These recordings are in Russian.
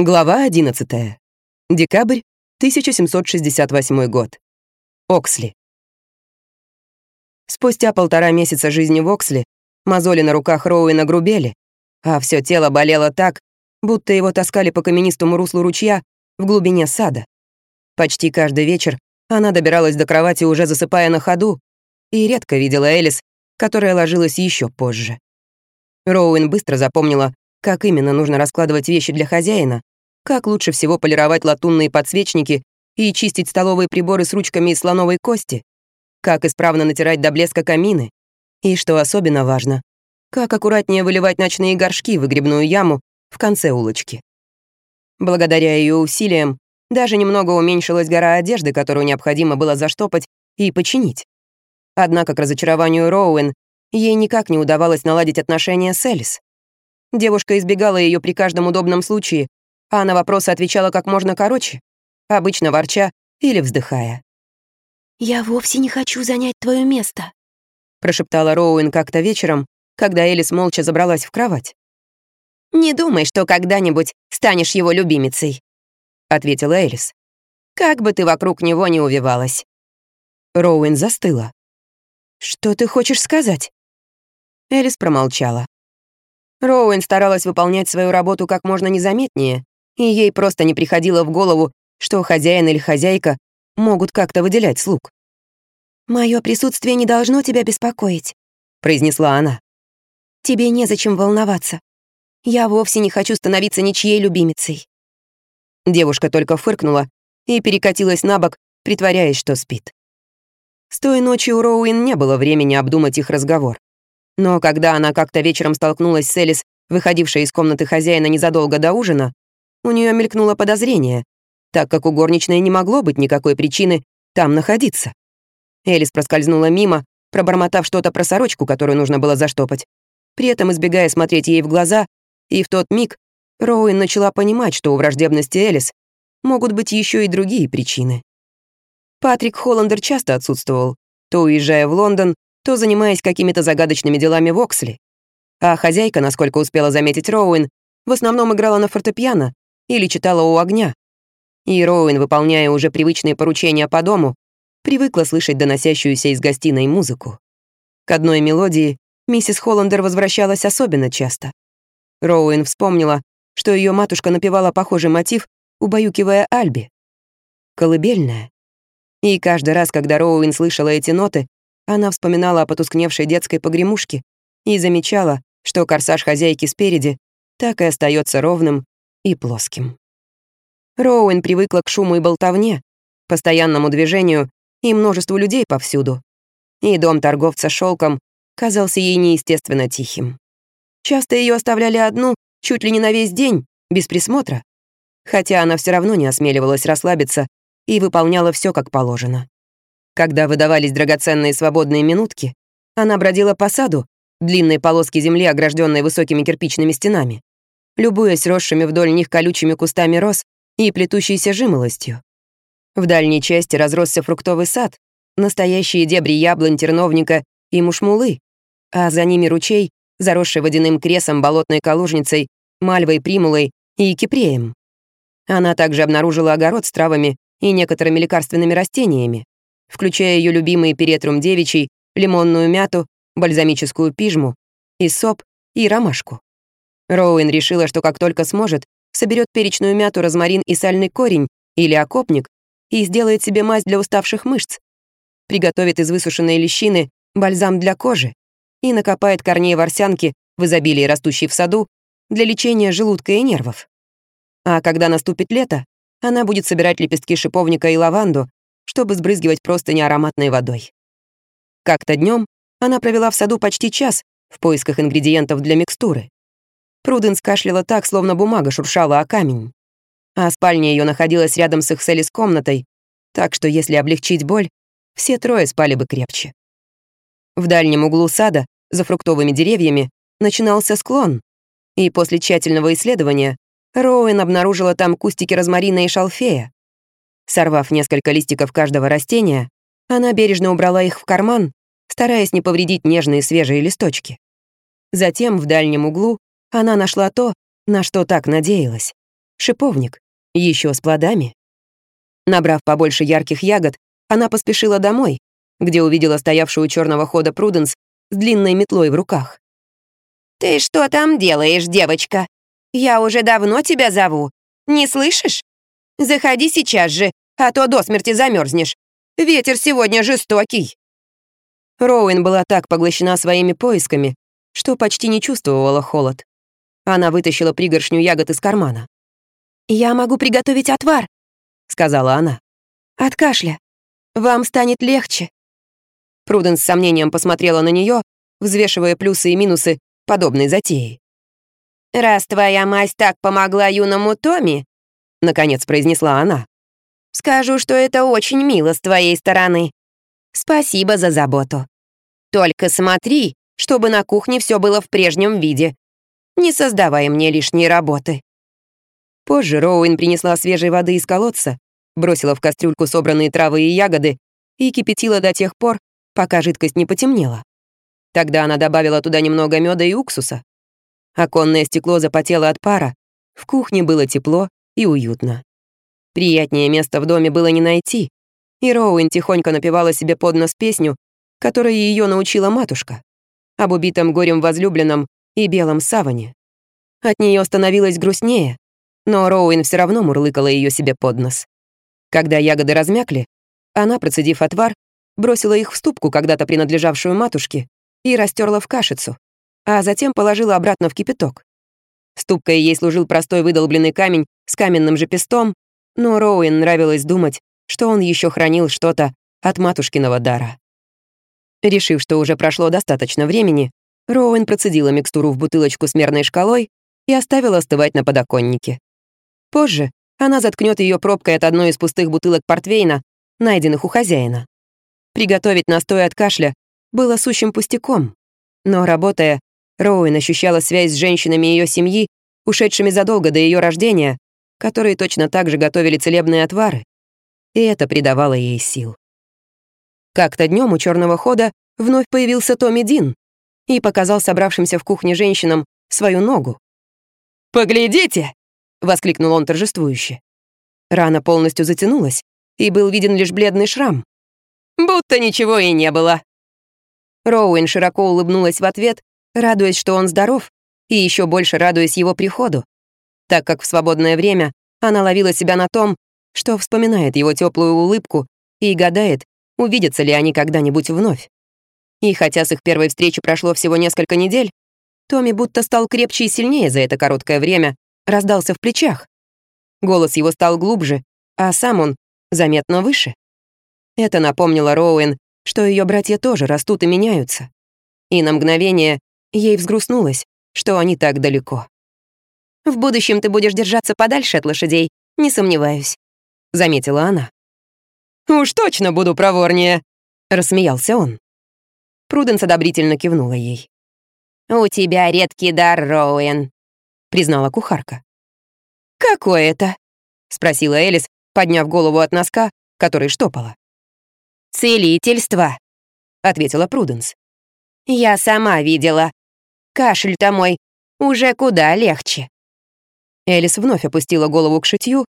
Глава 11. Декабрь 1768 год. Оксли. Спустя полтора месяца жизни в Оксли мозоли на руках Роуэна грубели, а все тело болело так, будто его таскали по каменистому руслу ручья в глубине сада. Почти каждый вечер она добиралась до кровати, уже засыпая на ходу, и редко видела Элис, которая ложилась еще позже. Роуэн быстро запомнила, как именно нужно раскладывать вещи для хозяина, как лучше всего полировать латунные подсвечники и чистить столовые приборы с ручками из слоновой кости, как исправно натирать до блеска камины, и, что особенно важно, как аккуратнее выливать ночные горшки в выгребную яму в конце улочки. Благодаря ее усилиям даже немного уменьшилась гора одежды, которую необходимо было заштопать и починить. Однако, к разочарованию Роуэн, ей никак не удавалось наладить отношения с Элис. Девушка избегала ее при каждом удобном случае, а на вопросы отвечала как можно короче, обычно ворча или вздыхая. «Я вовсе не хочу занять твое место», прошептала Роуэн как-то вечером, когда Элис молча забралась в кровать. «Не думай, что когда-нибудь станешь его любимицей», ответила Элис. «Как бы ты вокруг него не увивалась». Роуэн застыла. «Что ты хочешь сказать?» Элис промолчала. Роуэн старалась выполнять свою работу как можно незаметнее, и ей просто не приходило в голову, что хозяин или хозяйка могут как-то выделять слуг. «Моё присутствие не должно тебя беспокоить», — произнесла она. «Тебе незачем волноваться. Я вовсе не хочу становиться ничьей любимицей». Девушка только фыркнула и перекатилась на бок, притворяясь, что спит. С той ночи у Роуин не было времени обдумать их разговор. Но когда она как-то вечером столкнулась с Элис, выходившей из комнаты хозяина незадолго до ужина, у нее мелькнуло подозрение, так как у горничной не могло быть никакой причины там находиться. Элис проскользнула мимо, пробормотав что-то про сорочку, которую нужно было заштопать, при этом избегая смотреть ей в глаза, и в тот миг Роуэн начала понимать, что у враждебности Элис могут быть еще и другие причины. Патрик Холландер часто отсутствовал, то уезжая в Лондон, то занимаясь какими-то загадочными делами в Оксли. А хозяйка, насколько успела заметить Роуэн, в основном играла на фортепиано или читала у огня. И Роуэн, выполняя уже привычные поручения по дому, привыкла слышать доносящуюся из гостиной музыку. К одной мелодии миссис Холландер возвращалась особенно часто. Роуэн вспомнила, что ее матушка напевала похожий мотив, убаюкивая Альби. Колыбельная. И каждый раз, когда Роуэн слышала эти ноты, она вспоминала о потускневшей детской погремушке и замечала, что корсаж хозяйки спереди так и остается ровным и плоским. Роуэн привыкла к шуму и болтовне, постоянному движению и множеству людей повсюду. И дом торговца шелком казался ей неестественно тихим. Часто ее оставляли одну чуть ли не на весь день, без присмотра, хотя она все равно не осмеливалась расслабиться и выполняла все как положено. Когда выдавались драгоценные свободные минутки, она бродила по саду, длинной полоски земли, огражденной высокими кирпичными стенами, любуясь росшими вдоль них колючими кустами роз и плетущейся жимолостью. В дальней части разросся фруктовый сад, настоящие дебри яблонь, терновника и мушмулы, а за ними ручей, заросший водяным кресом, болотной калужницей, мальвой, примулой и кипреем. Она также обнаружила огород с травами и некоторыми лекарственными растениями, включая ее любимые перетрум девичий, лимонную мяту, бальзамическую пижму, соп и ромашку. Роуэн решила, что как только сможет, соберет перечную мяту, розмарин и сальный корень или окопник и сделает себе мазь для уставших мышц, приготовит из высушенной лещины бальзам для кожи и накопает корней ворсянки в изобилии растущей в саду для лечения желудка и нервов. А когда наступит лето, она будет собирать лепестки шиповника и лаванду, чтобы сбрызгивать просто неароматной водой. Как-то днем она провела в саду почти час в поисках ингредиентов для микстуры. Пруденс кашляла так, словно бумага шуршала о камень. А спальня ее находилась рядом с их с комнатой, так что если облегчить боль, все трое спали бы крепче. В дальнем углу сада, за фруктовыми деревьями, начинался склон, и после тщательного исследования Роуэн обнаружила там кустики розмарина и шалфея. Сорвав несколько листиков каждого растения, она бережно убрала их в карман, стараясь не повредить нежные свежие листочки. Затем в дальнем углу она нашла то, на что так надеялась. шиповник, еще с плодами. Набрав побольше ярких ягод, она поспешила домой, где увидела стоявшую у черного хода Пруденс с длинной метлой в руках. «Ты что там делаешь, девочка? Я уже давно тебя зову. Не слышишь? Заходи сейчас же, а то до смерти замерзнешь. Ветер сегодня жестокий». Роуэн была так поглощена своими поисками, что почти не чувствовала холод. Она вытащила пригоршню ягод из кармана. «Я могу приготовить отвар», — сказала она. «От кашля. Вам станет легче». Пруденс с сомнением посмотрела на нее, взвешивая плюсы и минусы подобной затеи. «Раз твоя мать так помогла юному Томи», — наконец произнесла она, «скажу, что это очень мило с твоей стороны. Спасибо за заботу. Только смотри, чтобы на кухне все было в прежнем виде. Не создавай мне лишней работы». Позже Роуэн принесла свежей воды из колодца, бросила в кастрюльку собранные травы и ягоды и кипятила до тех пор, пока жидкость не потемнела. Тогда она добавила туда немного меда и уксуса. Оконное стекло запотело от пара, в кухне было тепло и уютно. Приятнее места в доме было не найти, и Роуэн тихонько напевала себе под нос песню, которой ее научила матушка, об убитом горем возлюбленном и белом саване. От нее становилось грустнее, но Роуэн все равно мурлыкала ее себе под нос. Когда ягоды размякли, она, процедив отвар, бросила их в ступку, когда-то принадлежавшую матушке, и растерла в кашицу, а затем положила обратно в кипяток. Ступкой ей служил простой выдолбленный камень с каменным же пестом, но Роуэн нравилось думать, что он еще хранил что-то от матушкиного дара. Решив, что уже прошло достаточно времени, Роуэн процедила микстуру в бутылочку с мерной шкалой и оставила остывать на подоконнике. Позже она заткнет ее пробкой от одной из пустых бутылок портвейна, найденных у хозяина. Приготовить настой от кашля было сущим пустяком, но, работая, Роуэн ощущала связь с женщинами ее семьи, ушедшими задолго до ее рождения, которые точно так же готовили целебные отвары, и это придавало ей сил. Как-то днем у черного хода вновь появился Томми Дин и показал собравшимся в кухне женщинам свою ногу. «Поглядите!» — воскликнул он торжествующе. Рана полностью затянулась, и был виден лишь бледный шрам. «Будто ничего и не было!» Роуэн широко улыбнулась в ответ, радуясь, что он здоров, и еще больше радуясь его приходу, так как в свободное время она ловила себя на том, что вспоминает его теплую улыбку и гадает, увидятся ли они когда-нибудь вновь. И хотя с их первой встречи прошло всего несколько недель, Томми будто стал крепче и сильнее за это короткое время, раздался в плечах. Голос его стал глубже, а сам он заметно выше. Это напомнило Роуэн, что ее братья тоже растут и меняются. И на мгновение ей взгрустнулось, что они так далеко. «В будущем ты будешь держаться подальше от лошадей, не сомневаюсь», — заметила она. «Уж точно буду проворнее», — рассмеялся он. Пруденс одобрительно кивнула ей. «У тебя редкий дар, Роуэн», — признала кухарка. «Какой это?» — спросила Элис, подняв голову от носка, который штопала. «Целительство», — ответила Пруденс. «Я сама видела. Кашель-то мой уже куда легче». Элис вновь опустила голову к шитью,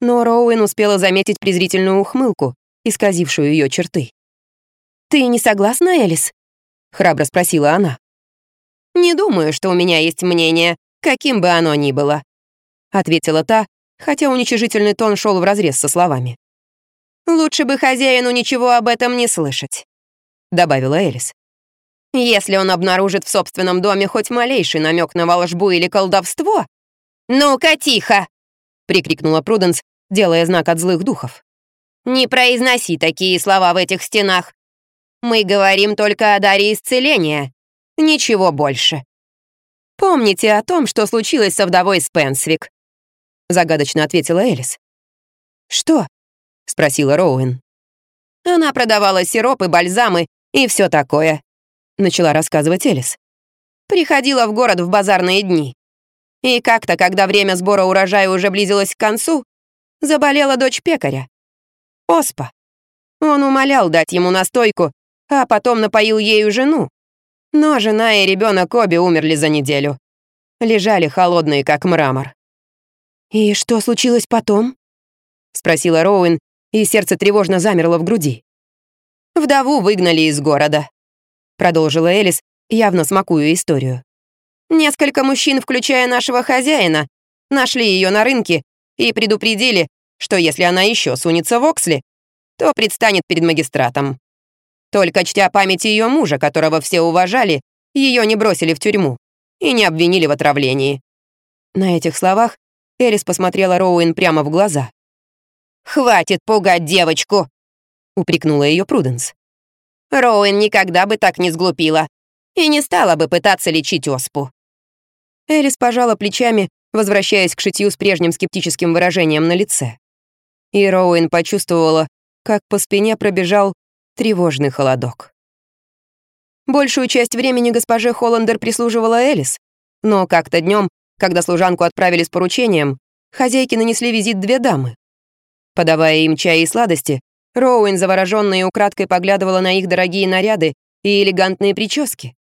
но Роуэн успела заметить презрительную ухмылку, исказившую ее черты. «Ты не согласна, Элис?» — храбро спросила она. «Не думаю, что у меня есть мнение, каким бы оно ни было», — ответила та, хотя уничижительный тон шел вразрез со словами. «Лучше бы хозяину ничего об этом не слышать», — добавила Элис. «Если он обнаружит в собственном доме хоть малейший намек на волшбу или колдовство...» «Ну-ка, тихо!» — прикрикнула Пруденс, делая знак от злых духов. «Не произноси такие слова в этих стенах. Мы говорим только о даре исцеления. Ничего больше. Помните о том, что случилось со вдовой Спенсвик?» Загадочно ответила Элис. «Что?» — спросила Роуэн. «Она продавала сиропы, бальзамы и все такое», — начала рассказывать Элис. «Приходила в город в базарные дни. И как-то, когда время сбора урожая уже близилось к концу, заболела дочь пекаря. Оспа. Он умолял дать ему настойку, а потом напоил ею жену. Но жена и ребенок обе умерли за неделю. Лежали холодные, как мрамор. «И что случилось потом?» — спросила Роуэн, и сердце тревожно замерло в груди. «Вдову выгнали из города», — продолжила Элис, явно смакую историю. «Несколько мужчин, включая нашего хозяина, нашли ее на рынке и предупредили, что если она еще сунется в Оксли, то предстанет перед магистратом. Только чтя память ее мужа, которого все уважали, ее не бросили в тюрьму и не обвинили в отравлении. На этих словах Элис посмотрела Роуэн прямо в глаза. «Хватит пугать девочку!» — упрекнула ее Пруденс. «Роуэн никогда бы так не сглупила и не стала бы пытаться лечить оспу». Элис пожала плечами, возвращаясь к шитью с прежним скептическим выражением на лице. И Роуэн почувствовала, как по спине пробежал тревожный холодок. Большую часть времени госпоже Холландер прислуживала Элис, но как-то днем, когда служанку отправили с поручением, хозяйки нанесли визит две дамы. Подавая им чай и сладости, Роуэн заворожённо и украдкой поглядывала на их дорогие наряды и элегантные прически.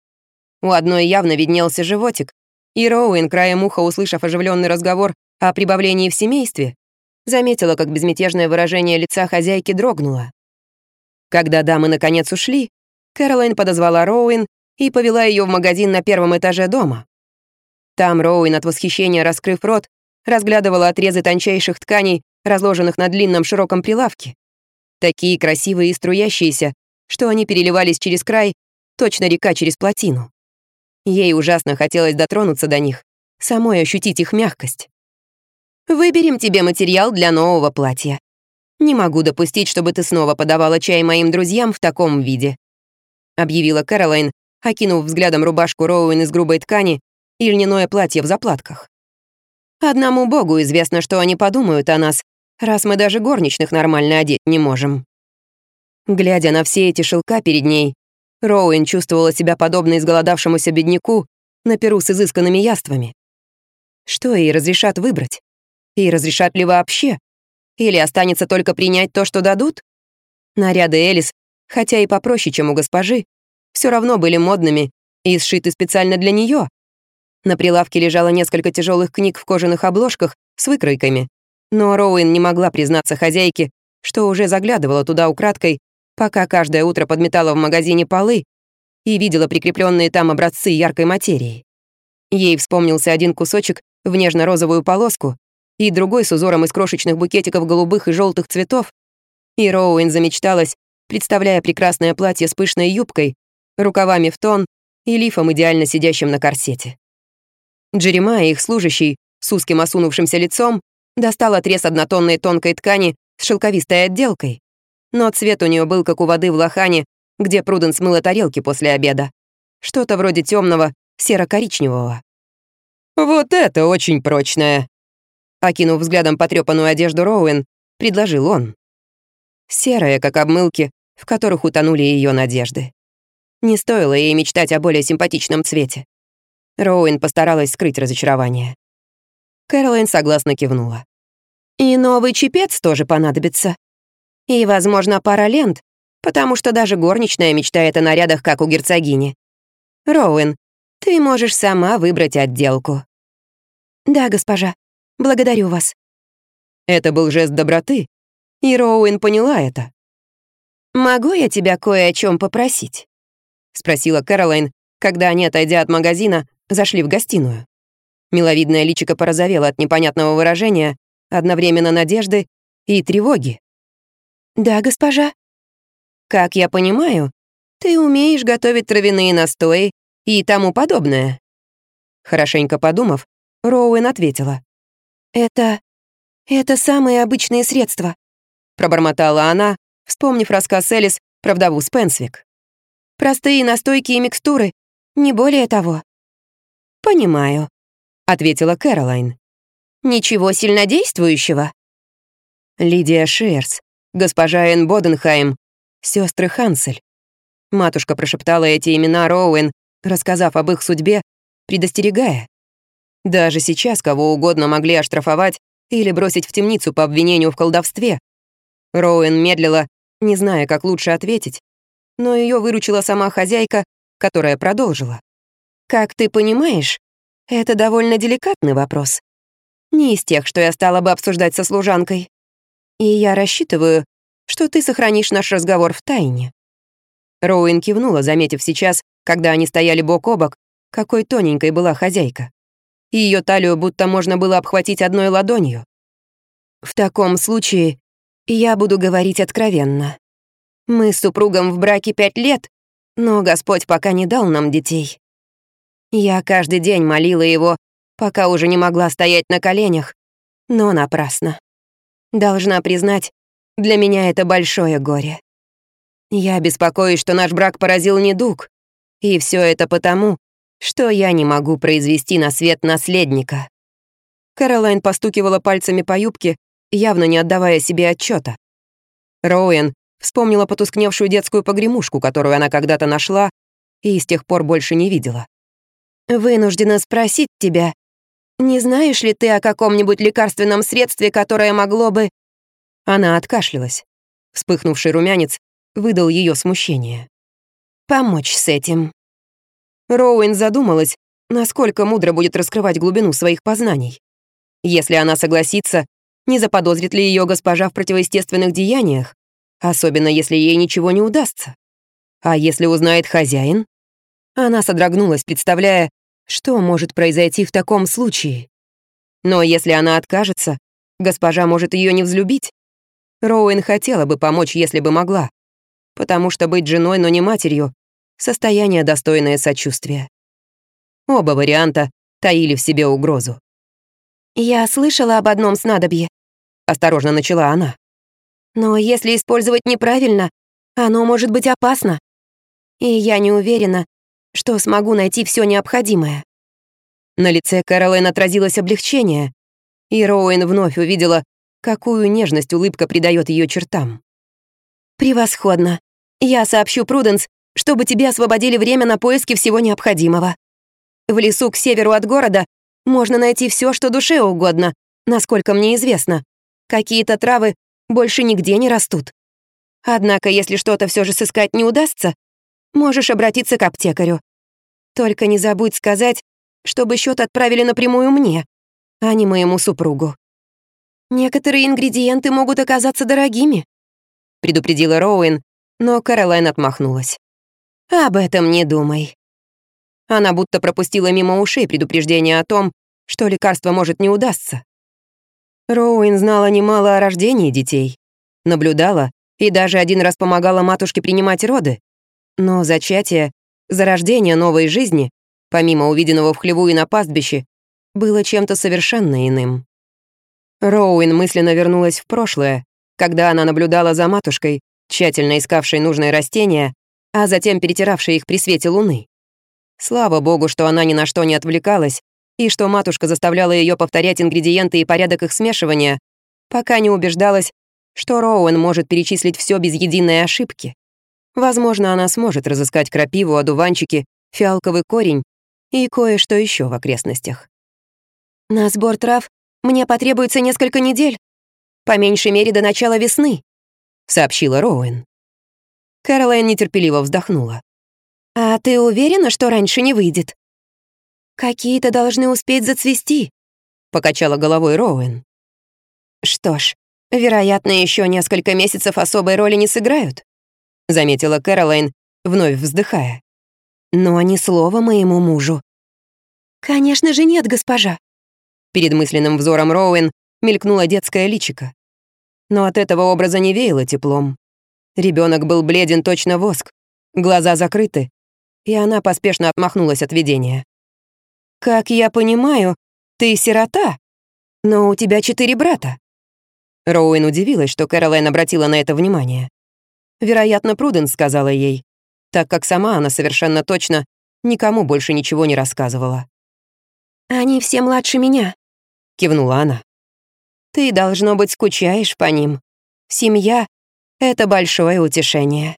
У одной явно виднелся животик, и Роуэн, краем уха услышав оживленный разговор о прибавлении в семействе, заметила, как безмятежное выражение лица хозяйки дрогнуло. Когда дамы наконец ушли, Кэролайн подозвала Роуэн и повела ее в магазин на первом этаже дома. Там Роуэн от восхищения, раскрыв рот, разглядывала отрезы тончайших тканей, разложенных на длинном широком прилавке. Такие красивые и струящиеся, что они переливались через край, точно река через плотину. Ей ужасно хотелось дотронуться до них, самой ощутить их мягкость. «Выберем тебе материал для нового платья. Не могу допустить, чтобы ты снова подавала чай моим друзьям в таком виде», объявила Кэролайн, окинув взглядом рубашку Роуэн из грубой ткани и льняное платье в заплатках. «Одному богу известно, что они подумают о нас, раз мы даже горничных нормально одеть не можем». Глядя на все эти шелка перед ней, Роуэн чувствовала себя подобно изголодавшемуся бедняку на перу с изысканными яствами. Что ей разрешат выбрать? И разрешат ли вообще? Или останется только принять то, что дадут? Наряды Элис, хотя и попроще, чем у госпожи, все равно были модными и сшиты специально для нее. На прилавке лежало несколько тяжелых книг в кожаных обложках с выкройками, но Роуэн не могла признаться хозяйке, что уже заглядывала туда украдкой пока каждое утро подметала в магазине полы и видела прикрепленные там образцы яркой материи. Ей вспомнился один кусочек в нежно-розовую полоску и другой с узором из крошечных букетиков голубых и желтых цветов, и Роуэн замечталась, представляя прекрасное платье с пышной юбкой, рукавами в тон и лифом, идеально сидящим на корсете. Джеремай, их служащий, с узким осунувшимся лицом, достал отрез однотонной тонкой ткани с шелковистой отделкой но цвет у нее был как у воды в лохане, где Пруден смыла тарелки после обеда. Что-то вроде темного серо-коричневого. «Вот это очень прочное!» Окинув взглядом потрепанную одежду Роуэн, предложил он. Серая, как обмылки, в которых утонули ее надежды. Не стоило ей мечтать о более симпатичном цвете. Роуэн постаралась скрыть разочарование. Кэролайн согласно кивнула. «И новый чепец тоже понадобится», и, возможно, пара лент, потому что даже горничная мечтает о нарядах, как у герцогини. Роуэн, ты можешь сама выбрать отделку». «Да, госпожа. Благодарю вас». Это был жест доброты, и Роуэн поняла это. «Могу я тебя кое о чем попросить?» — спросила Кэролайн, когда они, отойдя от магазина, зашли в гостиную. Миловидное личико порозовело от непонятного выражения, одновременно надежды и тревоги. «Да, госпожа». «Как я понимаю, ты умеешь готовить травяные настои и тому подобное». Хорошенько подумав, Роуэн ответила. «Это... это самые обычные средства», пробормотала она, вспомнив рассказ Элис про вдову Спенсвик. «Простые настойки и микстуры, не более того». «Понимаю», — ответила Кэролайн. «Ничего сильнодействующего?» Лидия Шерс, госпожа Энн Боденхайм, сестры Хансель. Матушка прошептала эти имена Роуэн, рассказав об их судьбе, предостерегая. Даже сейчас кого угодно могли оштрафовать или бросить в темницу по обвинению в колдовстве. Роуэн медлила, не зная, как лучше ответить, но ее выручила сама хозяйка, которая продолжила. «Как ты понимаешь, это довольно деликатный вопрос. Не из тех, что я стала бы обсуждать со служанкой. И я рассчитываю, что ты сохранишь наш разговор в тайне». Роуэн кивнула, заметив сейчас, когда они стояли бок о бок, какой тоненькой была хозяйка. И ее талию будто можно было обхватить одной ладонью. «В таком случае я буду говорить откровенно. Мы с супругом в браке пять лет, но Господь пока не дал нам детей. Я каждый день молила его, пока уже не могла стоять на коленях, но напрасно. Должна признать, для меня это большое горе. Я беспокоюсь, что наш брак поразил недуг, и все это потому, что я не могу произвести на свет наследника. Каролайн постукивала пальцами по юбке, явно не отдавая себе отчета. Роуэн вспомнила потускневшую детскую погремушку, которую она когда-то нашла и с тех пор больше не видела. «Вынуждена спросить тебя, не знаешь ли ты о каком-нибудь лекарственном средстве, которое могло бы...» Она откашлялась. Вспыхнувший румянец выдал ее смущение. «Помочь с этим». Роуэн задумалась, насколько мудро будет раскрывать глубину своих познаний. Если она согласится, не заподозрит ли ее госпожа в противоестественных деяниях, особенно если ей ничего не удастся. А если узнает хозяин? Она содрогнулась, представляя, что может произойти в таком случае. Но если она откажется, госпожа может ее не взлюбить. Роуэн хотела бы помочь, если бы могла, потому что быть женой, но не матерью — состояние, достойное сочувствия. Оба варианта таили в себе угрозу. «Я слышала об одном снадобье», — осторожно начала она. Но если использовать неправильно, оно может быть опасно. И я не уверена, что смогу найти все необходимое. На лице Кэролайн отразилось облегчение, и Роуэн вновь увидела, какую нежность улыбка придает ее чертам. «Превосходно. Я сообщу Пруденс, чтобы тебе освободили время на поиски всего необходимого. В лесу к северу от города можно найти все, что душе угодно, насколько мне известно. Какие-то травы больше нигде не растут. Однако, если что-то все же сыскать не удастся, можешь обратиться к аптекарю. Только не забудь сказать, чтобы счет отправили напрямую мне, а не моему супругу. Некоторые ингредиенты могут оказаться дорогими, предупредила Роуэн, но Каролайн отмахнулась. Об этом не думай. Она будто пропустила мимо ушей предупреждение о том, что лекарство может не удастся. Роуэн знала немало о рождении детей, наблюдала и даже один раз помогала матушке принимать роды. Но зачатие, зарождение новой жизни, помимо увиденного в хлеву и на пастбище, было чем-то совершенно иным. Роуэн мысленно вернулась в прошлое, когда она наблюдала за матушкой, тщательно искавшей нужные растения, а затем перетиравшей их при свете луны. Слава богу, что она ни на что не отвлекалась и что матушка заставляла ее повторять ингредиенты и порядок их смешивания, пока не убеждалась, что Роуэн может перечислить все без единой ошибки. Возможно, она сможет разыскать крапиву, одуванчики, фиалковый корень и кое-что еще в окрестностях. «На сбор трав мне потребуется несколько недель, по меньшей мере до начала весны», — сообщила Роуэн. Кэролайн нетерпеливо вздохнула. «А ты уверена, что раньше не выйдет?» «Какие-то должны успеть зацвести», — покачала головой Роуэн. «Что ж, вероятно, еще несколько месяцев особой роли не сыграют», — заметила Кэролайн, вновь вздыхая. «Но ни слова моему мужу». «Конечно же нет, госпожа». Перед мысленным взором Роуэн мелькнула детская личика. Но от этого образа не веяло теплом. Ребенок был бледен точно воск, глаза закрыты, и она поспешно отмахнулась от видения. «Как я понимаю, ты сирота, но у тебя четыре брата». Роуэн удивилась, что Кэролайн обратила на это внимание. Вероятно, Пруденс сказала ей, так как сама она совершенно точно никому больше ничего не рассказывала. «Они все младше меня», — кивнула она. «Ты, должно быть, скучаешь по ним. Семья — это большое утешение.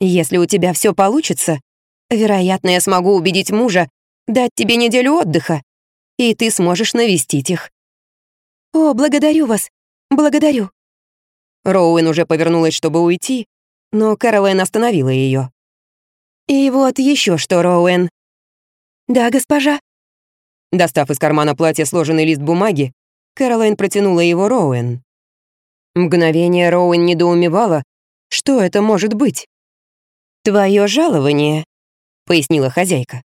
Если у тебя все получится, вероятно, я смогу убедить мужа дать тебе неделю отдыха, и ты сможешь навестить их». «О, благодарю вас, благодарю». Роуэн уже повернулась, чтобы уйти, но Кэролайн остановила ее. «И вот еще что, Роуэн». «Да, госпожа». Достав из кармана платья сложенный лист бумаги, Кэролайн протянула его Роуэн. Мгновение Роуэн недоумевала, что это может быть. «Твое жалование», — пояснила хозяйка.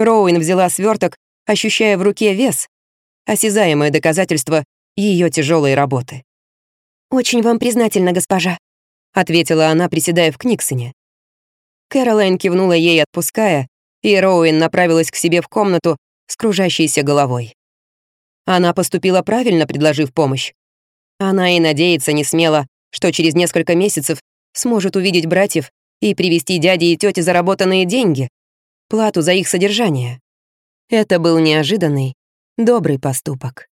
Роуэн взяла сверток, ощущая в руке вес, осязаемое доказательство ее тяжелой работы. «Очень вам признательна, госпожа», — ответила она, приседая в Книксоне. Кэролайн кивнула ей, отпуская, и Роуэн направилась к себе в комнату с кружащейся головой. Она поступила правильно, предложив помощь. Она и надеяться не смела, что через несколько месяцев сможет увидеть братьев и привести дяде и тете заработанные деньги, плату за их содержание. Это был неожиданный, добрый поступок.